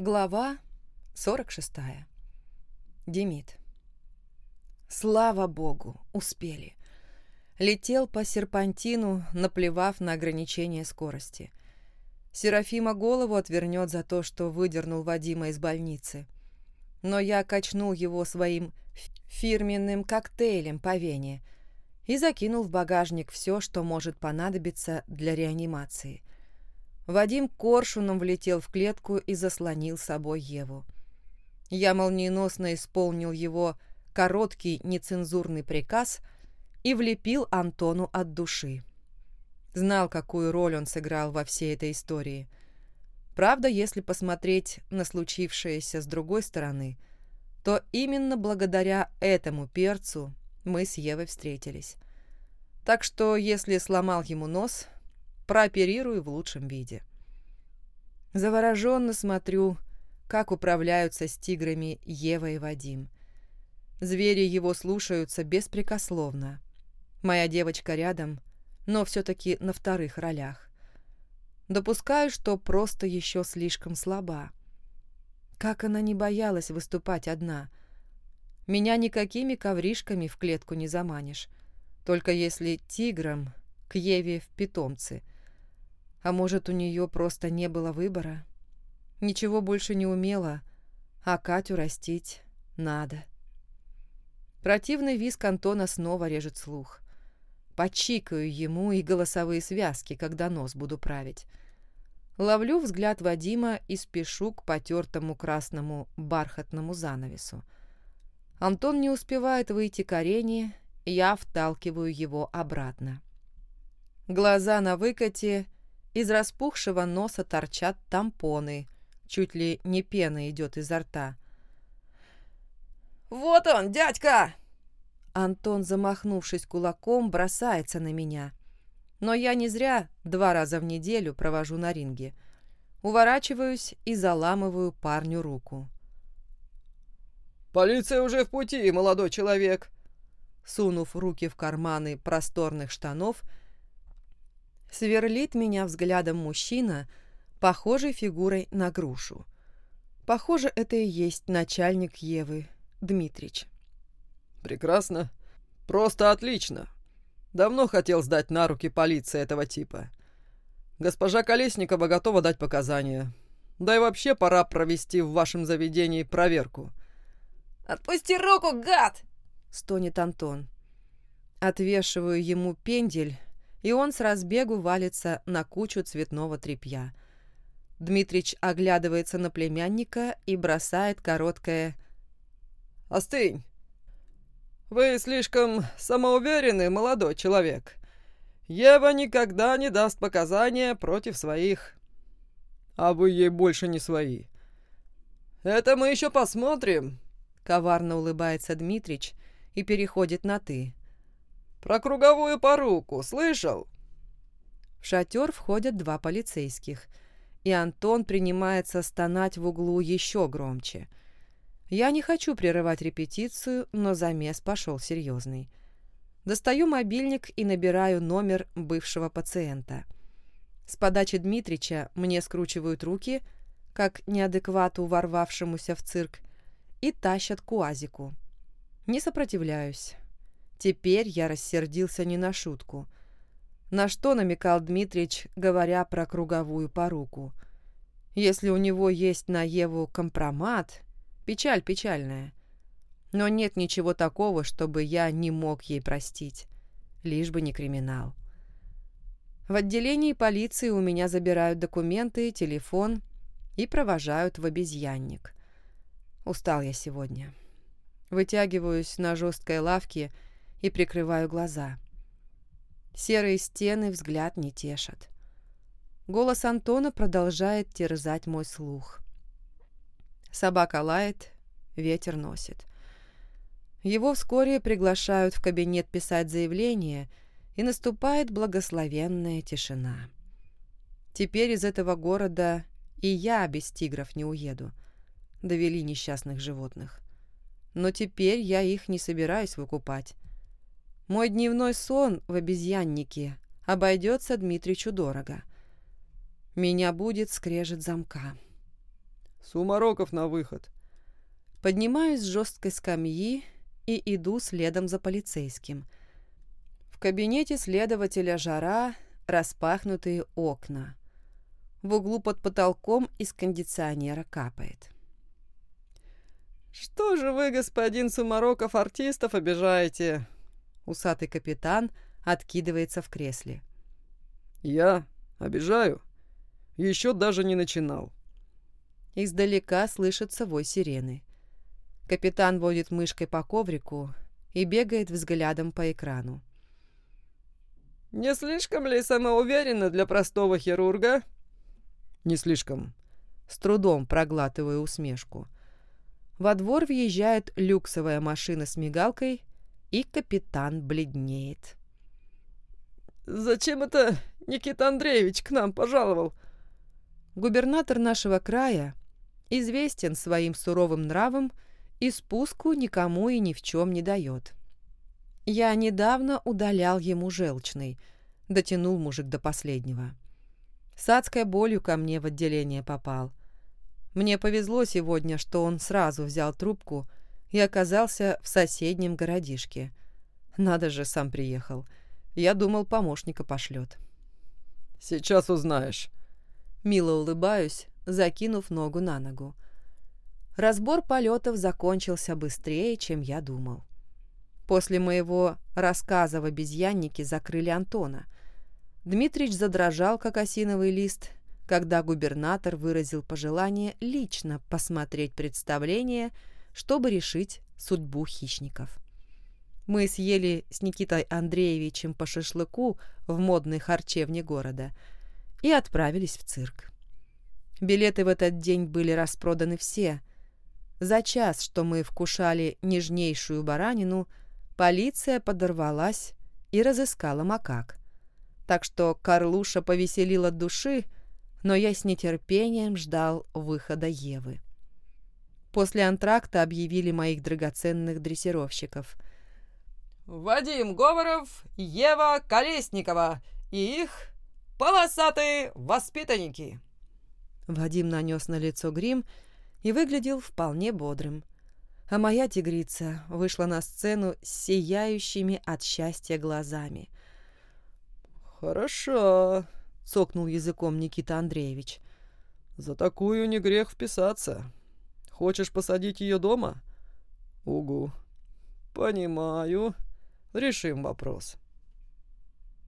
Глава 46. Демид. Слава богу, успели. Летел по серпантину, наплевав на ограничение скорости. Серафима голову отвернет за то, что выдернул Вадима из больницы. Но я качнул его своим фирменным коктейлем по вене и закинул в багажник все, что может понадобиться для реанимации. Вадим коршуном влетел в клетку и заслонил собой Еву. Я молниеносно исполнил его короткий нецензурный приказ и влепил Антону от души. Знал, какую роль он сыграл во всей этой истории. Правда, если посмотреть на случившееся с другой стороны, то именно благодаря этому перцу мы с Евой встретились. Так что, если сломал ему нос, прооперирую в лучшем виде. Завороженно смотрю, как управляются с тиграми Ева и Вадим. Звери его слушаются беспрекословно. Моя девочка рядом, но все-таки на вторых ролях. Допускаю, что просто еще слишком слаба. Как она не боялась выступать одна. Меня никакими ковришками в клетку не заманишь. Только если тиграм к Еве в питомцы. А может, у нее просто не было выбора? Ничего больше не умела, а Катю растить надо. Противный визг Антона снова режет слух. Почикаю ему и голосовые связки, когда нос буду править. Ловлю взгляд Вадима и спешу к потертому красному бархатному занавесу. Антон не успевает выйти к арене, я вталкиваю его обратно. Глаза на выкате, из распухшего носа торчат тампоны, чуть ли не пена идет изо рта. «Вот он, дядька!» Антон, замахнувшись кулаком, бросается на меня. Но я не зря два раза в неделю провожу на ринге. Уворачиваюсь и заламываю парню руку. «Полиция уже в пути, молодой человек!» Сунув руки в карманы просторных штанов, сверлит меня взглядом мужчина, похожий фигурой на грушу. Похоже, это и есть начальник Евы, Дмитрич. «Прекрасно. Просто отлично. Давно хотел сдать на руки полиции этого типа. Госпожа Колесникова готова дать показания. Да и вообще пора провести в вашем заведении проверку». «Отпусти руку, гад!» — стонет Антон. Отвешиваю ему пендель, и он с разбегу валится на кучу цветного тряпья. Дмитрич оглядывается на племянника и бросает короткое «Остынь! Вы слишком самоуверенный молодой человек. Ева никогда не даст показания против своих. А вы ей больше не свои. Это мы еще посмотрим. Коварно улыбается Дмитрич и переходит на «ты». «Про круговую поруку слышал?» В шатер входят два полицейских, и Антон принимается стонать в углу еще громче. Я не хочу прерывать репетицию, но замес пошел серьезный. Достаю мобильник и набираю номер бывшего пациента. С подачи Дмитрича мне скручивают руки, как неадеквату ворвавшемуся в цирк, и тащат к уазику. Не сопротивляюсь. Теперь я рассердился не на шутку. На что намекал Дмитрич, говоря про круговую поруку? Если у него есть на Еву компромат, Печаль печальная. Но нет ничего такого, чтобы я не мог ей простить. Лишь бы не криминал. В отделении полиции у меня забирают документы, телефон и провожают в обезьянник. Устал я сегодня. Вытягиваюсь на жесткой лавке и прикрываю глаза. Серые стены взгляд не тешат. Голос Антона продолжает терзать мой слух. Собака лает, ветер носит. Его вскоре приглашают в кабинет писать заявление, и наступает благословенная тишина. Теперь из этого города и я без тигров не уеду. Довели несчастных животных. Но теперь я их не собираюсь выкупать. Мой дневной сон в обезьяннике обойдется Дмитричу дорого. Меня будет скрежет замка. Сумароков на выход. Поднимаюсь с жесткой скамьи и иду следом за полицейским. В кабинете следователя жара, распахнутые окна. В углу под потолком из кондиционера капает. «Что же вы, господин Сумароков, артистов обижаете?» Усатый капитан откидывается в кресле. «Я обижаю? Еще даже не начинал». Издалека слышится вой сирены. Капитан водит мышкой по коврику и бегает взглядом по экрану. «Не слишком ли самоуверенно для простого хирурга?» «Не слишком». С трудом проглатываю усмешку. Во двор въезжает люксовая машина с мигалкой, и капитан бледнеет. «Зачем это Никита Андреевич к нам пожаловал?» Губернатор нашего края известен своим суровым нравом и спуску никому и ни в чем не дает. Я недавно удалял ему желчный, дотянул мужик до последнего. С адской болью ко мне в отделение попал. Мне повезло сегодня, что он сразу взял трубку и оказался в соседнем городишке. Надо же, сам приехал. Я думал, помощника пошлет. «Сейчас узнаешь». Мило улыбаюсь, закинув ногу на ногу. Разбор полетов закончился быстрее, чем я думал. После моего рассказа в обезьяннике закрыли Антона. Дмитрич задрожал, как осиновый лист, когда губернатор выразил пожелание лично посмотреть представление, чтобы решить судьбу хищников. Мы съели с Никитой Андреевичем по шашлыку в модной харчевне города и отправились в цирк. Билеты в этот день были распроданы все. За час, что мы вкушали нежнейшую баранину, полиция подорвалась и разыскала макак. Так что Карлуша повеселил от души, но я с нетерпением ждал выхода Евы. После антракта объявили моих драгоценных дрессировщиков. Вадим Говоров, Ева Колесникова и их полосатые воспитанники. Вадим нанес на лицо грим и выглядел вполне бодрым. А моя тигрица вышла на сцену с сияющими от счастья глазами. «Хорошо», — цокнул языком Никита Андреевич. «За такую не грех вписаться. Хочешь посадить ее дома?» «Угу. Понимаю. Решим вопрос».